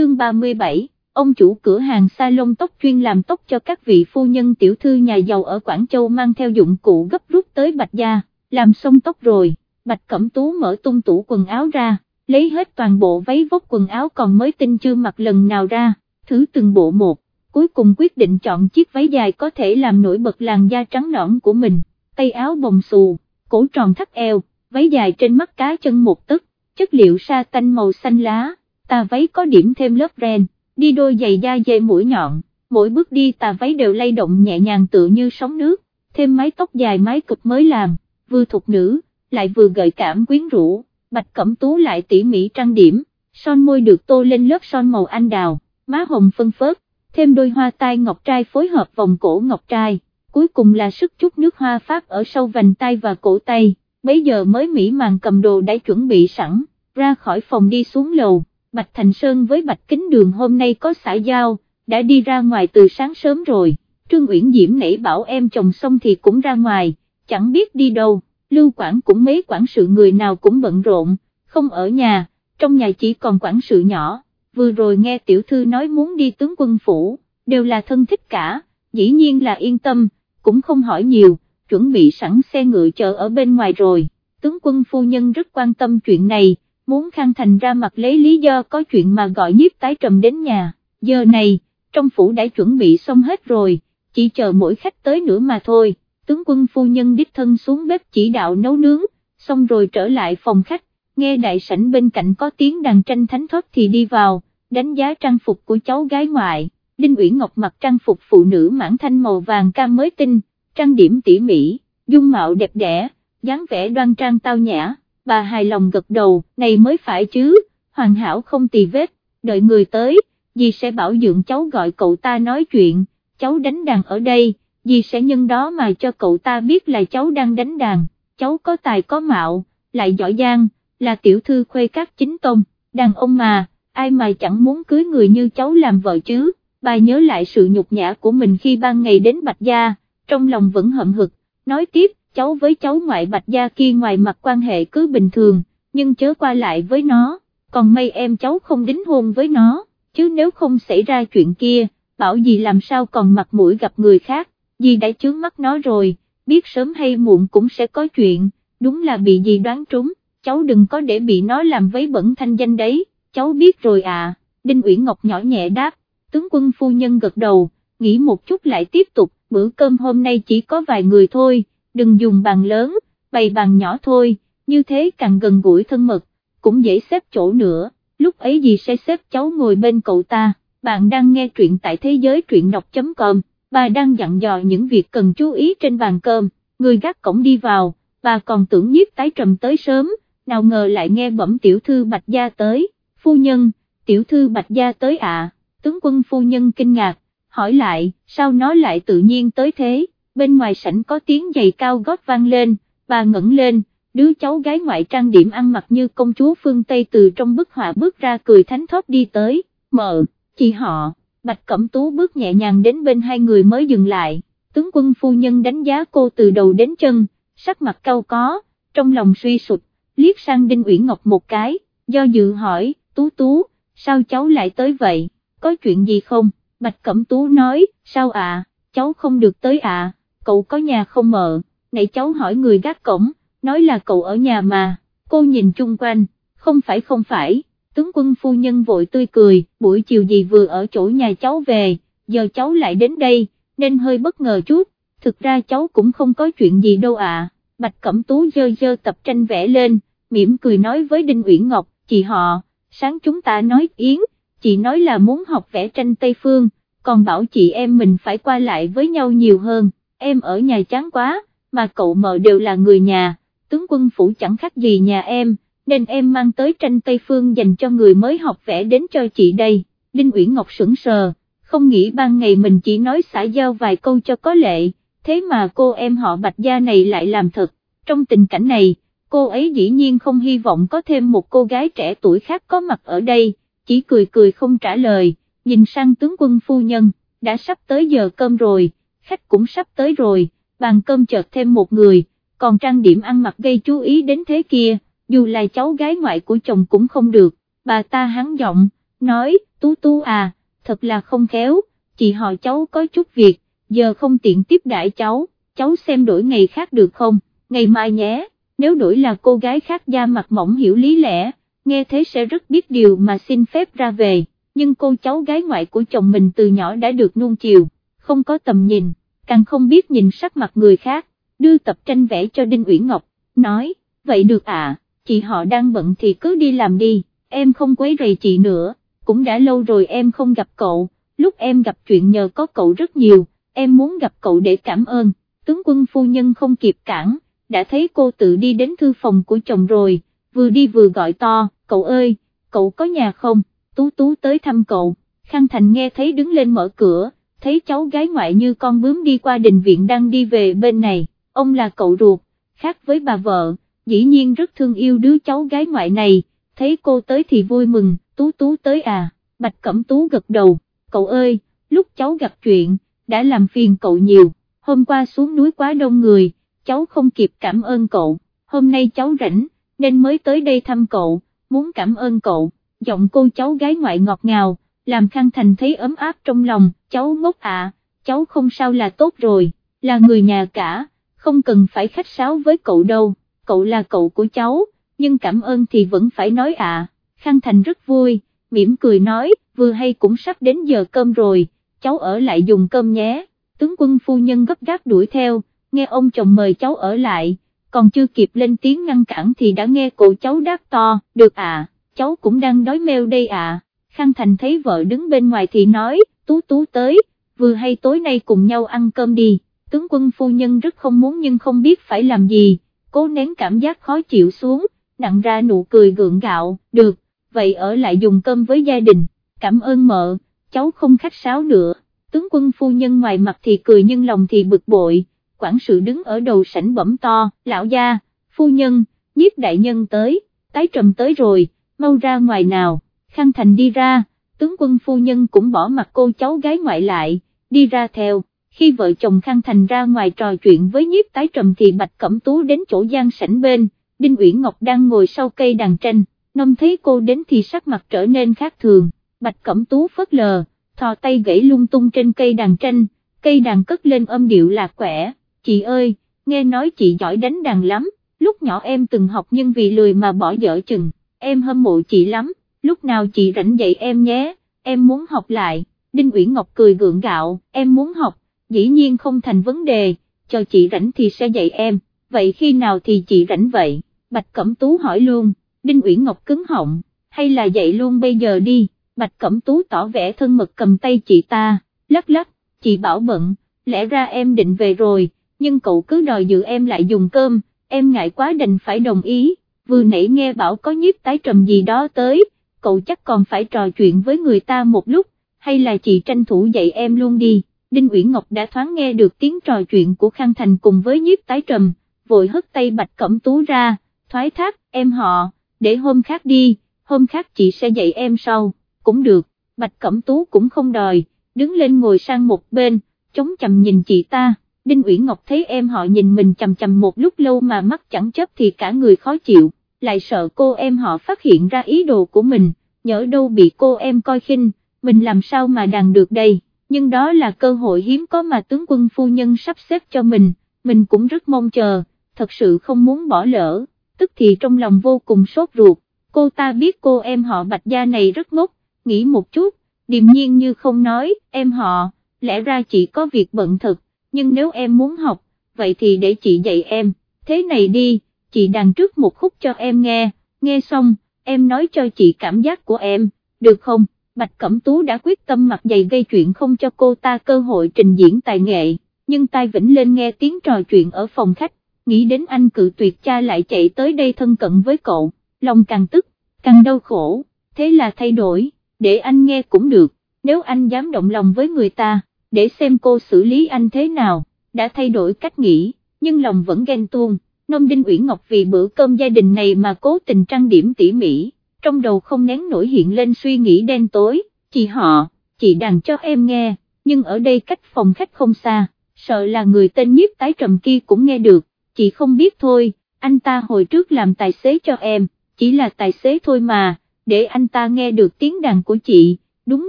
chương 37, ông chủ cửa hàng salon tóc chuyên làm tóc cho các vị phu nhân tiểu thư nhà giàu ở Quảng Châu mang theo dụng cụ gấp rút tới Bạch Gia, làm xong tóc rồi, Bạch Cẩm Tú mở tung tủ quần áo ra, lấy hết toàn bộ váy vóc quần áo còn mới tinh chưa mặc lần nào ra, thử từng bộ một, cuối cùng quyết định chọn chiếc váy dài có thể làm nổi bật làn da trắng nõn của mình, tay áo bồng xù, cổ tròn thắt eo, váy dài trên mắt cá chân một tấc, chất liệu sa tanh màu xanh lá, tà váy có điểm thêm lớp ren, đi đôi giày da dây mũi nhọn, mỗi bước đi tà váy đều lay động nhẹ nhàng tựa như sóng nước, thêm mái tóc dài mái cực mới làm, vừa thục nữ, lại vừa gợi cảm quyến rũ, bạch cẩm tú lại tỉ mỉ trang điểm, son môi được tô lên lớp son màu anh đào, má hồng phân phớt, thêm đôi hoa tai ngọc trai phối hợp vòng cổ ngọc trai, cuối cùng là sức chút nước hoa pháp ở sau vành tay và cổ tay, bấy giờ mới mỹ màng cầm đồ đã chuẩn bị sẵn, ra khỏi phòng đi xuống lầu, Bạch Thành Sơn với Bạch Kính Đường hôm nay có xã giao, đã đi ra ngoài từ sáng sớm rồi, Trương Uyển Diễm nãy bảo em chồng xong thì cũng ra ngoài, chẳng biết đi đâu, Lưu Quảng cũng mấy quản sự người nào cũng bận rộn, không ở nhà, trong nhà chỉ còn quản sự nhỏ, vừa rồi nghe tiểu thư nói muốn đi tướng quân phủ, đều là thân thích cả, dĩ nhiên là yên tâm, cũng không hỏi nhiều, chuẩn bị sẵn xe ngựa chờ ở bên ngoài rồi, tướng quân phu nhân rất quan tâm chuyện này, muốn khang thành ra mặt lấy lý do có chuyện mà gọi nhiếp tái trầm đến nhà, giờ này, trong phủ đã chuẩn bị xong hết rồi, chỉ chờ mỗi khách tới nữa mà thôi, tướng quân phu nhân đích thân xuống bếp chỉ đạo nấu nướng, xong rồi trở lại phòng khách, nghe đại sảnh bên cạnh có tiếng đàn tranh thánh thoát thì đi vào, đánh giá trang phục của cháu gái ngoại, Đinh Uyển Ngọc mặc trang phục phụ nữ mãn thanh màu vàng cam mới tinh, trang điểm tỉ mỉ, dung mạo đẹp đẽ, dáng vẻ đoan trang tao nhã bà hài lòng gật đầu, này mới phải chứ, hoàn hảo không tì vết, đợi người tới, dì sẽ bảo dưỡng cháu gọi cậu ta nói chuyện, cháu đánh đàn ở đây, dì sẽ nhân đó mà cho cậu ta biết là cháu đang đánh đàn, cháu có tài có mạo, lại giỏi giang, là tiểu thư khuê các chính tông, đàn ông mà, ai mà chẳng muốn cưới người như cháu làm vợ chứ, bà nhớ lại sự nhục nhã của mình khi ban ngày đến Bạch Gia, trong lòng vẫn hậm hực, nói tiếp, cháu với cháu ngoại bạch gia kia ngoài mặt quan hệ cứ bình thường, nhưng chớ qua lại với nó, còn may em cháu không đính hôn với nó, chứ nếu không xảy ra chuyện kia, bảo gì làm sao còn mặt mũi gặp người khác, gì đã chướng mắt nó rồi, biết sớm hay muộn cũng sẽ có chuyện, đúng là bị gì đoán trúng, cháu đừng có để bị nó làm vấy bẩn thanh danh đấy, cháu biết rồi à, Đinh Uyển Ngọc nhỏ nhẹ đáp, tướng quân phu nhân gật đầu, nghĩ một chút lại tiếp tục, bữa cơm hôm nay chỉ có vài người thôi đừng dùng bàn lớn, bày bàn nhỏ thôi, như thế càng gần gũi thân mật, cũng dễ xếp chỗ nữa, lúc ấy gì sẽ xếp cháu ngồi bên cậu ta, bạn đang nghe truyện tại thế giới truyện đọc.com, bà đang dặn dò những việc cần chú ý trên bàn cơm, người gác cổng đi vào, bà còn tưởng nhiếp tái trầm tới sớm, nào ngờ lại nghe bẩm tiểu thư Bạch Gia tới, phu nhân, tiểu thư Bạch Gia tới ạ, à? tướng quân phu nhân kinh ngạc, hỏi lại, sao nó lại tự nhiên tới thế? Bên ngoài sảnh có tiếng giày cao gót vang lên, bà ngẩng lên, đứa cháu gái ngoại trang điểm ăn mặc như công chúa phương Tây từ trong bức họa bước ra cười thánh thót đi tới, mợ, chị họ, Bạch Cẩm Tú bước nhẹ nhàng đến bên hai người mới dừng lại, tướng quân phu nhân đánh giá cô từ đầu đến chân, sắc mặt cau có, trong lòng suy sụt, liếc sang Đinh Uyển Ngọc một cái, do dự hỏi, Tú Tú, sao cháu lại tới vậy, có chuyện gì không, Bạch Cẩm Tú nói, sao ạ, cháu không được tới ạ cậu có nhà không mợ, nãy cháu hỏi người gác cổng, nói là cậu ở nhà mà, cô nhìn chung quanh, không phải không phải, tướng quân phu nhân vội tươi cười, buổi chiều gì vừa ở chỗ nhà cháu về, giờ cháu lại đến đây, nên hơi bất ngờ chút, thực ra cháu cũng không có chuyện gì đâu ạ, Bạch Cẩm Tú dơ dơ tập tranh vẽ lên, mỉm cười nói với Đinh Uyển Ngọc, chị họ, sáng chúng ta nói yến, chị nói là muốn học vẽ tranh Tây Phương, còn bảo chị em mình phải qua lại với nhau nhiều hơn em ở nhà chán quá, mà cậu mợ đều là người nhà, tướng quân phủ chẳng khác gì nhà em, nên em mang tới tranh Tây Phương dành cho người mới học vẽ đến cho chị đây, Đinh Uyển Ngọc sững sờ, không nghĩ ban ngày mình chỉ nói xã giao vài câu cho có lệ, thế mà cô em họ Bạch Gia này lại làm thật, trong tình cảnh này, cô ấy dĩ nhiên không hy vọng có thêm một cô gái trẻ tuổi khác có mặt ở đây, chỉ cười cười không trả lời, nhìn sang tướng quân phu nhân, đã sắp tới giờ cơm rồi khách cũng sắp tới rồi, bàn cơm chợt thêm một người, còn trang điểm ăn mặc gây chú ý đến thế kia, dù là cháu gái ngoại của chồng cũng không được, bà ta hắn giọng, nói, Tú Tú à, thật là không khéo, chị họ cháu có chút việc, giờ không tiện tiếp đãi cháu, cháu xem đổi ngày khác được không, ngày mai nhé, nếu đổi là cô gái khác da mặt mỏng hiểu lý lẽ, nghe thế sẽ rất biết điều mà xin phép ra về, nhưng cô cháu gái ngoại của chồng mình từ nhỏ đã được nuông chiều, không có tầm nhìn, càng không biết nhìn sắc mặt người khác, đưa tập tranh vẽ cho Đinh Uyển Ngọc, nói, vậy được à, chị họ đang bận thì cứ đi làm đi, em không quấy rầy chị nữa, cũng đã lâu rồi em không gặp cậu, lúc em gặp chuyện nhờ có cậu rất nhiều, em muốn gặp cậu để cảm ơn, tướng quân phu nhân không kịp cản, đã thấy cô tự đi đến thư phòng của chồng rồi, vừa đi vừa gọi to, cậu ơi, cậu có nhà không, tú tú tới thăm cậu, Khang Thành nghe thấy đứng lên mở cửa, thấy cháu gái ngoại như con bướm đi qua đình viện đang đi về bên này, ông là cậu ruột, khác với bà vợ, dĩ nhiên rất thương yêu đứa cháu gái ngoại này, thấy cô tới thì vui mừng, tú tú tới à, bạch cẩm tú gật đầu, cậu ơi, lúc cháu gặp chuyện, đã làm phiền cậu nhiều, hôm qua xuống núi quá đông người, cháu không kịp cảm ơn cậu, hôm nay cháu rảnh, nên mới tới đây thăm cậu, muốn cảm ơn cậu, giọng cô cháu gái ngoại ngọt ngào, làm Khang Thành thấy ấm áp trong lòng, cháu ngốc à, cháu không sao là tốt rồi, là người nhà cả, không cần phải khách sáo với cậu đâu, cậu là cậu của cháu, nhưng cảm ơn thì vẫn phải nói à, Khang Thành rất vui, mỉm cười nói, vừa hay cũng sắp đến giờ cơm rồi, cháu ở lại dùng cơm nhé, tướng quân phu nhân gấp gáp đuổi theo, nghe ông chồng mời cháu ở lại, còn chưa kịp lên tiếng ngăn cản thì đã nghe cậu cháu đáp to, được à, cháu cũng đang đói meo đây à, Khang Thành thấy vợ đứng bên ngoài thì nói, tú tú tới, vừa hay tối nay cùng nhau ăn cơm đi, tướng quân phu nhân rất không muốn nhưng không biết phải làm gì, cố nén cảm giác khó chịu xuống, nặng ra nụ cười gượng gạo, được, vậy ở lại dùng cơm với gia đình, cảm ơn mợ, cháu không khách sáo nữa, tướng quân phu nhân ngoài mặt thì cười nhưng lòng thì bực bội, quản sự đứng ở đầu sảnh bẩm to, lão gia, phu nhân, nhiếp đại nhân tới, tái trầm tới rồi, mau ra ngoài nào, Khang Thành đi ra, tướng quân phu nhân cũng bỏ mặt cô cháu gái ngoại lại, đi ra theo, khi vợ chồng Khang Thành ra ngoài trò chuyện với nhiếp tái trầm thì Bạch Cẩm Tú đến chỗ gian sảnh bên, Đinh Uyển Ngọc đang ngồi sau cây đàn tranh, nông thấy cô đến thì sắc mặt trở nên khác thường, Bạch Cẩm Tú phớt lờ, thò tay gãy lung tung trên cây đàn tranh, cây đàn cất lên âm điệu lạc quẻ, chị ơi, nghe nói chị giỏi đánh đàn lắm, lúc nhỏ em từng học nhưng vì lười mà bỏ dở chừng, em hâm mộ chị lắm, lúc nào chị rảnh dạy em nhé, em muốn học lại, Đinh Uyển Ngọc cười gượng gạo, em muốn học, dĩ nhiên không thành vấn đề, cho chị rảnh thì sẽ dạy em, vậy khi nào thì chị rảnh vậy, Bạch Cẩm Tú hỏi luôn, Đinh Uyển Ngọc cứng họng, hay là dạy luôn bây giờ đi, Bạch Cẩm Tú tỏ vẻ thân mật cầm tay chị ta, lắc lắc, chị bảo bận, lẽ ra em định về rồi, nhưng cậu cứ đòi giữ em lại dùng cơm, em ngại quá đành phải đồng ý, vừa nãy nghe bảo có nhiếp tái trầm gì đó tới, cậu chắc còn phải trò chuyện với người ta một lúc, hay là chị tranh thủ dạy em luôn đi. Đinh Uyển Ngọc đã thoáng nghe được tiếng trò chuyện của Khang Thành cùng với nhiếp tái trầm, vội hất tay Bạch Cẩm Tú ra, thoái thác, em họ, để hôm khác đi, hôm khác chị sẽ dạy em sau, cũng được, Bạch Cẩm Tú cũng không đòi, đứng lên ngồi sang một bên, chống chầm nhìn chị ta, Đinh Uyển Ngọc thấy em họ nhìn mình chầm chầm một lúc lâu mà mắt chẳng chấp thì cả người khó chịu, lại sợ cô em họ phát hiện ra ý đồ của mình, nhỡ đâu bị cô em coi khinh, mình làm sao mà đàn được đây, nhưng đó là cơ hội hiếm có mà tướng quân phu nhân sắp xếp cho mình, mình cũng rất mong chờ, thật sự không muốn bỏ lỡ, tức thì trong lòng vô cùng sốt ruột, cô ta biết cô em họ bạch gia này rất ngốc, nghĩ một chút, điềm nhiên như không nói, em họ, lẽ ra chỉ có việc bận thật, nhưng nếu em muốn học, vậy thì để chị dạy em, thế này đi, chị đàn trước một khúc cho em nghe, nghe xong, em nói cho chị cảm giác của em, được không? Bạch Cẩm Tú đã quyết tâm mặt dày gây chuyện không cho cô ta cơ hội trình diễn tài nghệ, nhưng tai vĩnh lên nghe tiếng trò chuyện ở phòng khách, nghĩ đến anh cự tuyệt cha lại chạy tới đây thân cận với cậu, lòng càng tức, càng đau khổ, thế là thay đổi, để anh nghe cũng được, nếu anh dám động lòng với người ta, để xem cô xử lý anh thế nào, đã thay đổi cách nghĩ, nhưng lòng vẫn ghen tuông, nông Đinh Uyển Ngọc vì bữa cơm gia đình này mà cố tình trang điểm tỉ mỉ trong đầu không nén nổi hiện lên suy nghĩ đen tối, chị họ, chị đàn cho em nghe, nhưng ở đây cách phòng khách không xa, sợ là người tên nhiếp tái trầm kia cũng nghe được, chị không biết thôi, anh ta hồi trước làm tài xế cho em, chỉ là tài xế thôi mà, để anh ta nghe được tiếng đàn của chị, đúng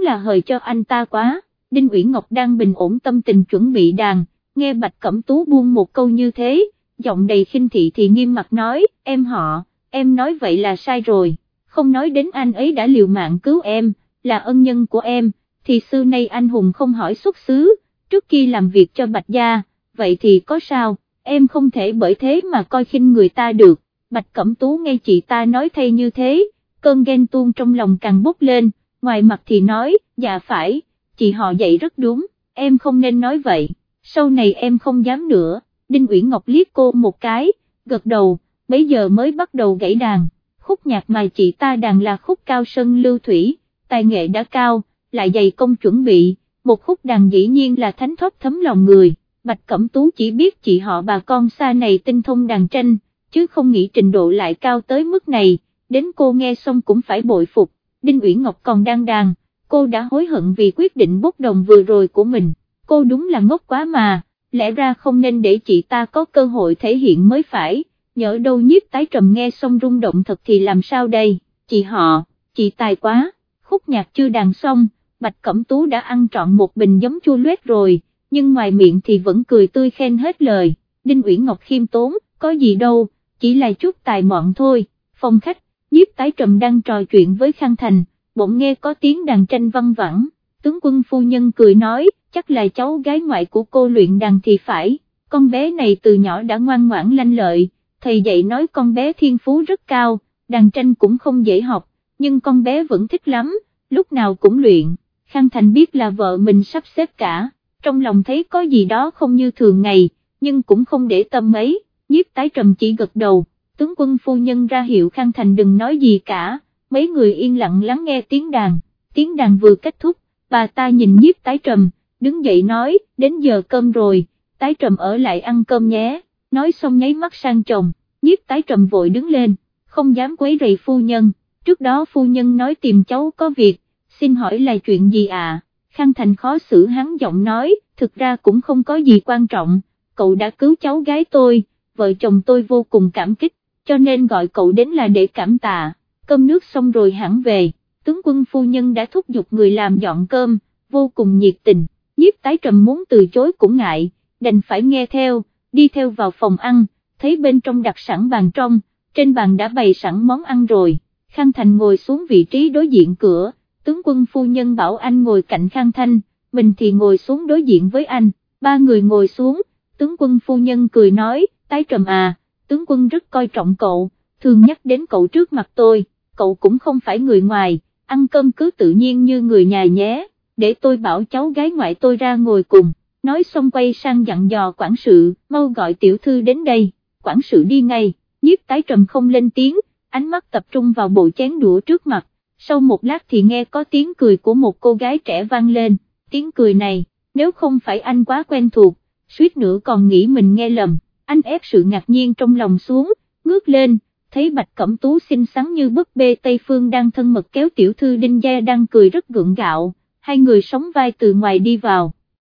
là hời cho anh ta quá, Đinh Uyển Ngọc đang bình ổn tâm tình chuẩn bị đàn, nghe Bạch Cẩm Tú buông một câu như thế, giọng đầy khinh thị thì nghiêm mặt nói, em họ, em nói vậy là sai rồi, không nói đến anh ấy đã liều mạng cứu em, là ân nhân của em, thì xưa nay anh hùng không hỏi xuất xứ, trước khi làm việc cho Bạch Gia, vậy thì có sao, em không thể bởi thế mà coi khinh người ta được, Bạch Cẩm Tú nghe chị ta nói thay như thế, cơn ghen tuông trong lòng càng bốc lên, ngoài mặt thì nói, dạ phải, chị họ dạy rất đúng, em không nên nói vậy, sau này em không dám nữa, Đinh Uyển Ngọc liếc cô một cái, gật đầu, bấy giờ mới bắt đầu gãy đàn, khúc nhạc mà chị ta đàn là khúc cao sân lưu thủy, tài nghệ đã cao, lại dày công chuẩn bị, một khúc đàn dĩ nhiên là thánh thoát thấm lòng người, Bạch Cẩm Tú chỉ biết chị họ bà con xa này tinh thông đàn tranh, chứ không nghĩ trình độ lại cao tới mức này, đến cô nghe xong cũng phải bội phục, Đinh Uyển Ngọc còn đang đàn, cô đã hối hận vì quyết định bốc đồng vừa rồi của mình, cô đúng là ngốc quá mà, lẽ ra không nên để chị ta có cơ hội thể hiện mới phải, nhỡ đâu nhiếp tái trầm nghe xong rung động thật thì làm sao đây, chị họ, chị tài quá, khúc nhạc chưa đàn xong, Bạch Cẩm Tú đã ăn trọn một bình giấm chua loét rồi, nhưng ngoài miệng thì vẫn cười tươi khen hết lời, Đinh Uyển Ngọc khiêm tốn, có gì đâu, chỉ là chút tài mọn thôi, phòng khách, nhiếp tái trầm đang trò chuyện với Khang Thành, bỗng nghe có tiếng đàn tranh văng vẳng, tướng quân phu nhân cười nói, chắc là cháu gái ngoại của cô luyện đàn thì phải, con bé này từ nhỏ đã ngoan ngoãn lanh lợi, thầy dạy nói con bé thiên phú rất cao, đàn tranh cũng không dễ học, nhưng con bé vẫn thích lắm, lúc nào cũng luyện, Khang Thành biết là vợ mình sắp xếp cả, trong lòng thấy có gì đó không như thường ngày, nhưng cũng không để tâm mấy, nhiếp tái trầm chỉ gật đầu, tướng quân phu nhân ra hiệu Khang Thành đừng nói gì cả, mấy người yên lặng lắng nghe tiếng đàn, tiếng đàn vừa kết thúc, bà ta nhìn nhiếp tái trầm, đứng dậy nói, đến giờ cơm rồi, tái trầm ở lại ăn cơm nhé, nói xong nháy mắt sang chồng, nhiếp tái trầm vội đứng lên, không dám quấy rầy phu nhân, trước đó phu nhân nói tìm cháu có việc, xin hỏi là chuyện gì à, Khang Thành khó xử hắn giọng nói, thực ra cũng không có gì quan trọng, cậu đã cứu cháu gái tôi, vợ chồng tôi vô cùng cảm kích, cho nên gọi cậu đến là để cảm tạ, cơm nước xong rồi hẳn về, tướng quân phu nhân đã thúc giục người làm dọn cơm, vô cùng nhiệt tình, nhiếp tái trầm muốn từ chối cũng ngại, đành phải nghe theo, đi theo vào phòng ăn, thấy bên trong đặt sẵn bàn trong, trên bàn đã bày sẵn món ăn rồi, Khang Thành ngồi xuống vị trí đối diện cửa, tướng quân phu nhân bảo anh ngồi cạnh Khang Thanh, mình thì ngồi xuống đối diện với anh, ba người ngồi xuống, tướng quân phu nhân cười nói, tái trầm à, tướng quân rất coi trọng cậu, thường nhắc đến cậu trước mặt tôi, cậu cũng không phải người ngoài, ăn cơm cứ tự nhiên như người nhà nhé, để tôi bảo cháu gái ngoại tôi ra ngồi cùng, nói xong quay sang dặn dò quản sự, mau gọi tiểu thư đến đây, quản sự đi ngay, nhiếp tái trầm không lên tiếng, ánh mắt tập trung vào bộ chén đũa trước mặt, sau một lát thì nghe có tiếng cười của một cô gái trẻ vang lên, tiếng cười này, nếu không phải anh quá quen thuộc, suýt nữa còn nghĩ mình nghe lầm, anh ép sự ngạc nhiên trong lòng xuống, ngước lên, thấy Bạch Cẩm Tú xinh xắn như bức bê Tây Phương đang thân mật kéo tiểu thư Đinh Gia đang cười rất gượng gạo, hai người sống vai từ ngoài đi vào.